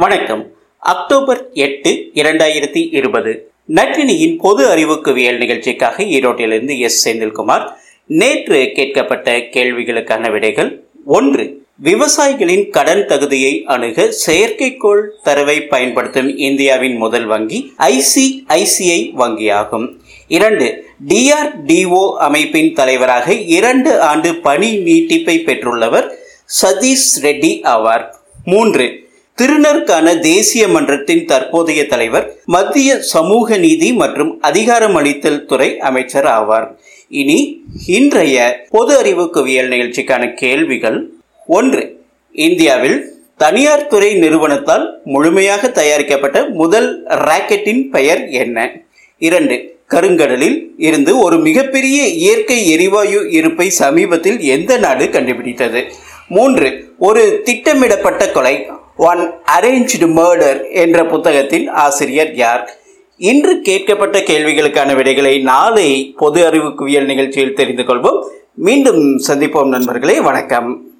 வணக்கம். அக்டோபர் எட்டு இரண்டாயிரத்தி இருபது. நற்றினியின் பொது அறிவுக்குவியல் நிகழ்ச்சிக்காக ஈரோட்டிலிருந்து எஸ். செந்தில்குமார். நேற்று கேட்கப்பட்ட கேள்விகளுக்கான விடைகள் ஒன்று. விவசாயிகளின் கடன் தகுதியை அணுக செயற்கைக்கோள் தரவை பயன்படுத்தும் இந்தியாவின் முதல் வங்கி ஐசிஐசிஐ வங்கியாகும். இரண்டு. டிஆர்டிஓ அமைப்பின் தலைவராக இரண்டு ஆண்டு பணி நீட்டிப்பை பெற்றுள்ளவர் சதீஷ் ரெட்டி ஆவார். மூன்று. திருநருக்கான தேசிய மன்றத்தின் தற்போதைய தலைவர் மத்திய சமூக நீதி மற்றும் அதிகாரமளித்தல் துறை அமைச்சர் ஆவார். இனி இன்றைய பொது அறிவு குவியல் நிகழ்ச்சிக்கான கேள்விகள் ஒன்று இந்தியாவில் தனியார் துறை நிறுவனத்தால் முழுமையாக தயாரிக்கப்பட்ட முதல் ராக்கெட்டின் பெயர் என்ன? இரண்டு கருங்கடலில் இருந்து ஒரு மிகப்பெரிய இயற்கை எரிவாயு இருப்பை சமீபத்தில் எந்த நாடு கண்டுபிடித்தது? மூன்று ஒரு திட்டமிடப்பட்ட கொலை ஒன் அரேஞ்ச்டு மர்டர் என்ற புத்தகத்தின் ஆசிரியர் யார்? இன்று கேட்கப்பட்ட கேள்விகளுக்கான விடைகளை நாளை பொது அறிவு குவியல் நிகழ்ச்சியில் தெரிந்து கொள்வோம். மீண்டும் சந்திப்போம் நண்பர்களே வணக்கம்.